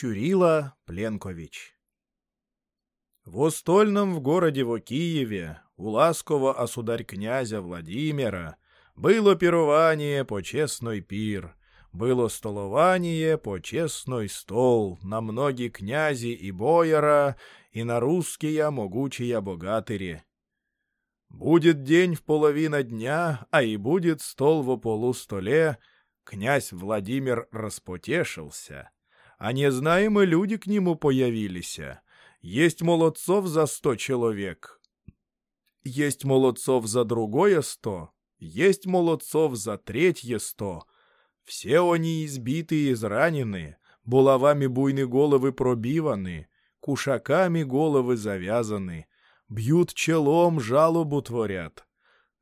Чурила Пленкович В Остольном в городе во Киеве у ласкового осударь князя Владимира было пирование по честной пир, было столование по честной стол на многие князи и бояра и на русские могучие богатыри. Будет день в половина дня, а и будет стол во полустоле, князь Владимир распотешился, а незнаемые люди к нему появились. Есть молодцов за сто человек, есть молодцов за другое сто, есть молодцов за третье сто. Все они избиты и изранены, булавами буйны головы пробиваны, кушаками головы завязаны, бьют челом, жалобу творят.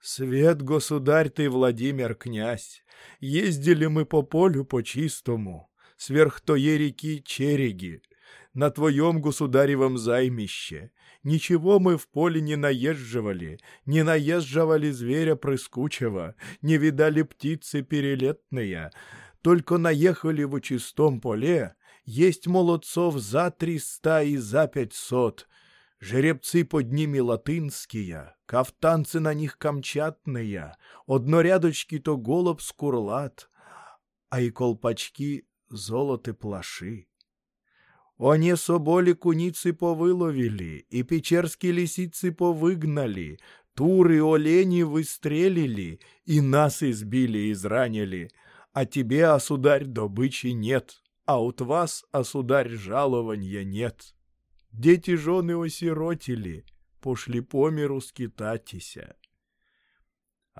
Свет, государь ты, Владимир, князь, ездили мы по полю по чистому, сверх тое реки Череги, на твоем государевом займище. Ничего мы в поле не наезживали, не наезживали зверя прыскучего, не видали птицы перелетные, только наехали в чистом поле, есть молодцов за триста и за пятьсот, жеребцы под ними латынские, кафтанцы на них камчатные, однорядочки то голуб скурлат, а и колпачки золоты плаши. Они соболи куницы повыловили, и печерские лисицы повыгнали, туры олени выстрелили, и нас избили изранили. А тебе, осударь, добычи нет, а от вас, осударь, жалования нет. Дети жены осиротили, пошли по миру скитатися.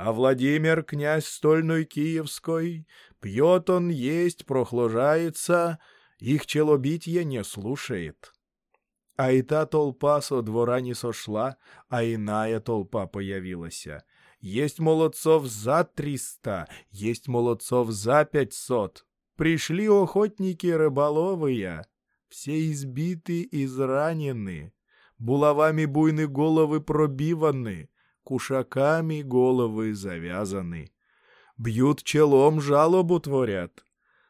А Владимир, князь стольной киевской, пьет он есть, прохлажается, их челобитье не слушает. А и та толпа со двора не сошла, а иная толпа появилась. Есть молодцов за триста, есть молодцов за пятьсот. Пришли охотники рыболовые, все избиты, изранены, булавами буйны головы пробиваны, кушаками головы завязаны. Бьют челом жалобу творят,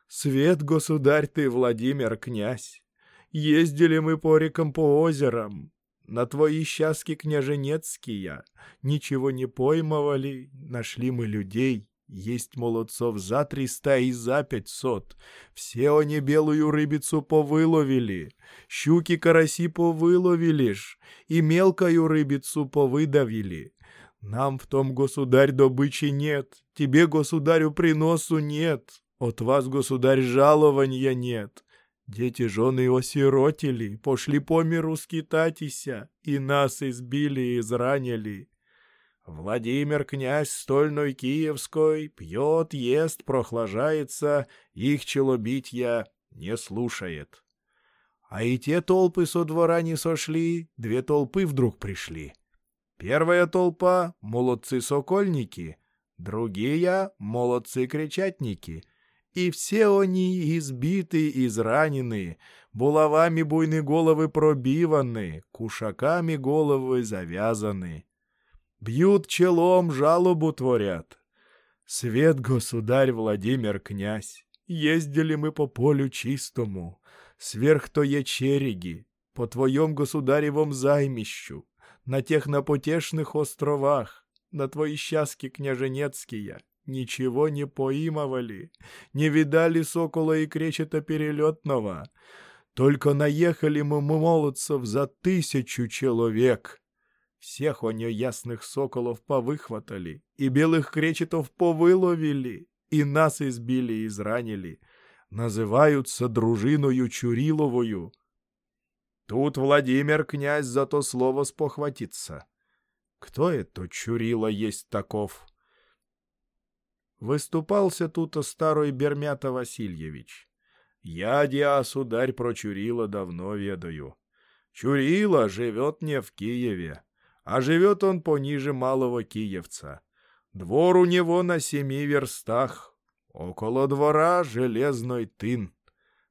Свет, государь ты, Владимир, князь. Ездили мы по рекам, по озерам. На твои счастки княженецкие. Ничего не поймывали, нашли мы людей. Есть молодцов за триста и за пятьсот. Все они белую рыбицу повыловили. Щуки караси повыловили ж. И мелкую рыбицу повыдавили. Нам в том, государь, добычи нет. Тебе, государю, приносу нет. От вас, государь, жалования нет. Дети жены осиротили, пошли по миру скитатися, и нас избили и изранили. Владимир, князь стольной киевской, пьет, ест, прохлажается, их челобитья не слушает. А и те толпы со двора не сошли, две толпы вдруг пришли. Первая толпа — молодцы-сокольники, другие — молодцы-кречатники — и все они избиты, изранены, булавами буйны головы пробиваны, кушаками головы завязаны. Бьют челом, жалобу творят. Свет, государь Владимир князь, ездили мы по полю чистому, сверх тое череги, по твоем государевом займищу, на тех напотешных островах, на твои счастки княженецкие, ничего не поимовали, не видали сокола и кречета перелетного. Только наехали мы молодцев за тысячу человек. Всех у нее ясных соколов повыхватали, и белых кречетов повыловили, и нас избили и изранили. Называются дружиною Чуриловую. Тут Владимир князь за то слово спохватится. Кто это Чурила есть таков? Выступался тут старый Бермята Васильевич. Я, диа, сударь, про Чурила давно ведаю. Чурила живет не в Киеве, а живет он пониже Малого Киевца. Двор у него на семи верстах. Около двора железной тын.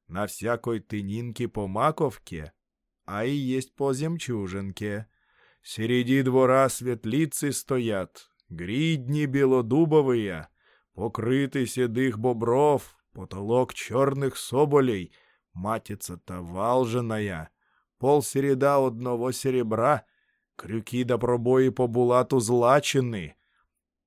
На всякой тынинке по маковке, а и есть по земчужинке. Среди двора светлицы стоят, гридни белодубовые — покрытый седых бобров, потолок черных соболей, матица-то валженая, полсереда одного серебра, крюки да пробои по булату злачены.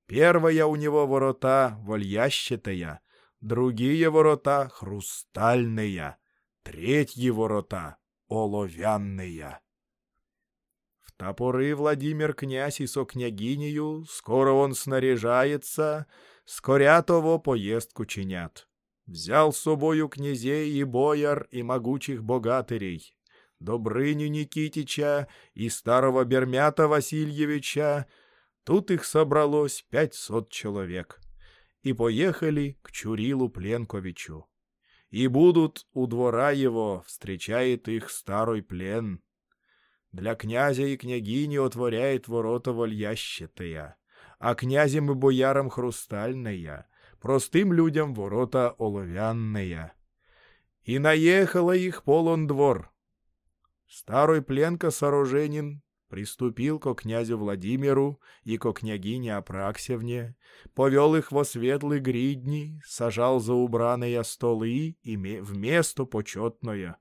Первая у него ворота вольящатая, другие ворота хрустальные, третьи ворота оловянные. В топоры Владимир князь и со княгинею, скоро он снаряжается, скоря того поездку чинят. Взял с собою князей и бояр и могучих богатырей, Добрыню Никитича и старого Бермята Васильевича. Тут их собралось пятьсот человек. И поехали к Чурилу Пленковичу. И будут у двора его, встречает их старый плен. Для князя и княгини отворяет ворота вольящатая, а князям и боярам хрустальная, простым людям ворота оловянные. И наехала их полон двор. Старый пленка Сооруженин приступил ко князю Владимиру и ко княгине Апраксевне, повел их во светлые гридни, сажал за убранные столы и в место почетное.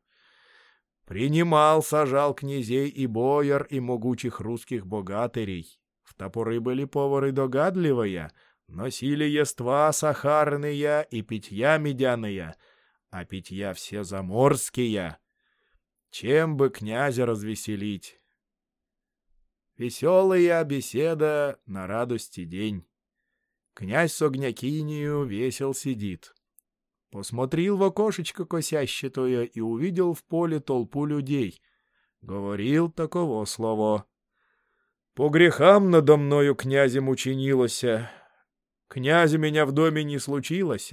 Принимал, сажал князей и бояр и могучих русских богатырей. В топоры были повары догадливые — Носили ества сахарные и питья медяные, а питья все заморские. Чем бы князя развеселить? Веселая беседа на радости день. Князь с огнякинью весел сидит. Посмотрел в окошечко косящее и увидел в поле толпу людей. Говорил таково слово. «По грехам надо мною князем учинилося, Князя меня в доме не случилось.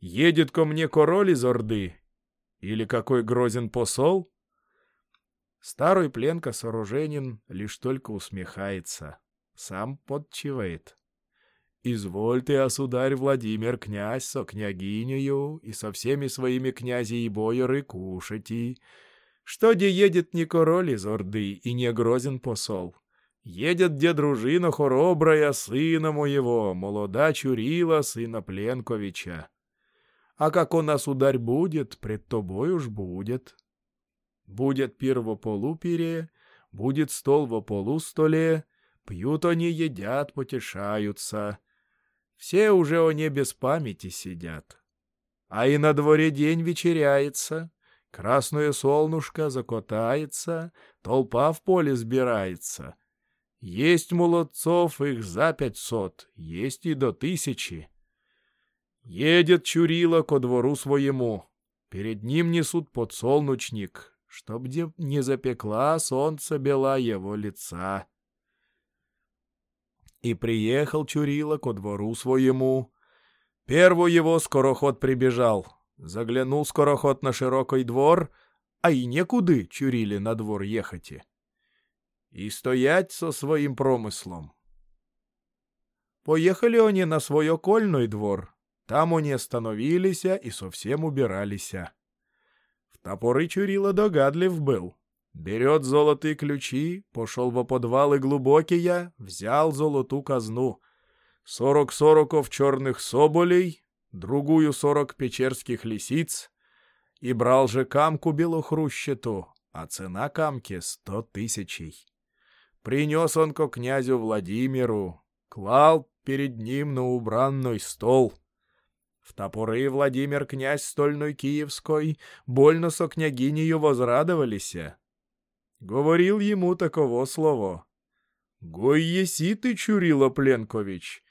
Едет ко мне король из Орды. Или какой грозен посол? Старый пленка сооруженин лишь только усмехается. Сам подчивает. «Изволь ты, осударь Владимир, князь со княгинею и со всеми своими князи и бояры кушати, что где едет не король из Орды и не грозен посол, Едет где дружина хоробрая сына моего, молода Чурила, сына Пленковича. А как нас ударь будет, пред тобой уж будет. Будет пир во полупире, будет стол во полустоле, пьют они, едят, потешаются. Все уже они без памяти сидят. А и на дворе день вечеряется, красное солнышко закотается, толпа в поле сбирается — есть молодцов их за пятьсот, есть и до тысячи. Едет Чурила ко двору своему. Перед ним несут подсолнечник, чтоб не запекла солнце бела его лица. И приехал Чурила ко двору своему. Первый его скороход прибежал. Заглянул скороход на широкий двор, а и некуды Чурили на двор ехать и стоять со своим промыслом. Поехали они на свой окольный двор. Там они остановились и совсем убирались. Топоры Чурила догадлив был. Берет золотые ключи, пошел во подвалы глубокие, взял золотую казну. Сорок сороков черных соболей, другую сорок печерских лисиц, и брал же камку белохрущету, а цена камки сто тысячей. Принес он ко князю Владимиру, клал перед ним на убранный стол. В топоры Владимир князь стольной киевской больно со княгинею возрадовалися. Говорил ему таково слово. «Гой еси ты, Чурила Пленкович,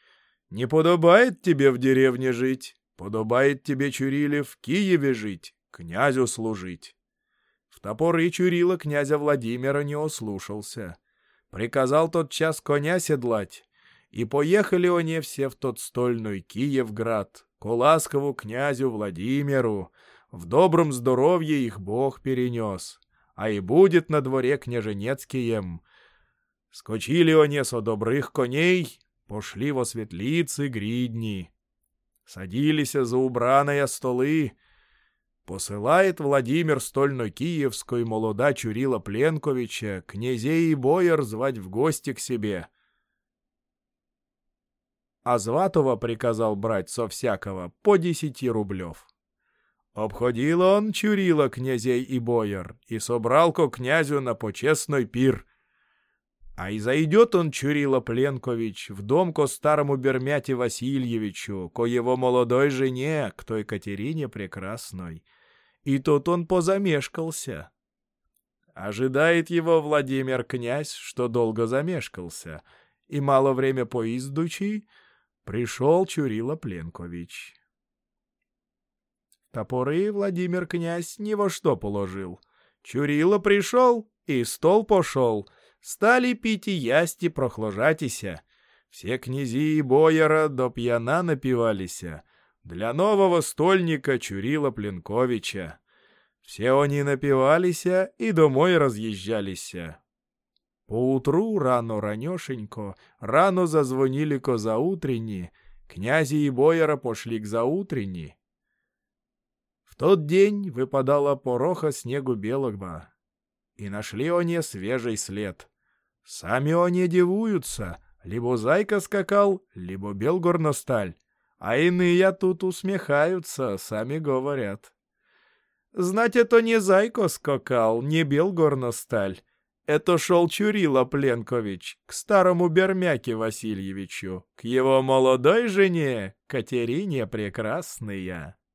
не подобает тебе в деревне жить, подобает тебе, Чуриле, в Киеве жить, князю служить». В топоры Чурила князя Владимира не ослушался — Приказал тот час коня седлать, и поехали они все в тот стольный Киевград, к ласкову князю Владимиру. В добром здоровье их Бог перенес, а и будет на дворе княженецкием. Скочили они со добрых коней, пошли во светлицы гридни. Садились за убраные столы, Посылает Владимир Стольно-Киевской молода Чурила Пленковича князей и бояр звать в гости к себе. А Зватова приказал брать со всякого по десяти рублев. Обходил он Чурила князей и бояр и собрал ко князю на почестной пир. А и зайдет он, Чурила Пленкович, в дом ко старому Бермяте Васильевичу, ко его молодой жене, к той Катерине Прекрасной. И тут он позамешкался. Ожидает его Владимир князь, что долго замешкался, и мало время поиздучи пришел Чурила Пленкович. Топоры Владимир князь ни во что положил. Чурила пришел, и стол пошел. Стали пить и ясти прохложатися. Все князи и бояра до пьяна напивалися. Для нового стольника Чурила Пленковича. Все они напивалися и домой разъезжалися. Поутру рано ранешенько, рано зазвонили козаутренни, князи и бояра пошли к заутренни тот день выпадала пороха снегу белого, и нашли они свежий след. Сами они дивуются, либо зайка скакал, либо белгорносталь, а иные тут усмехаются, сами говорят. Знать, это не зайко скакал, не белгорносталь, это шел Чурила Пленкович к старому Бермяке Васильевичу, к его молодой жене Катерине Прекрасная.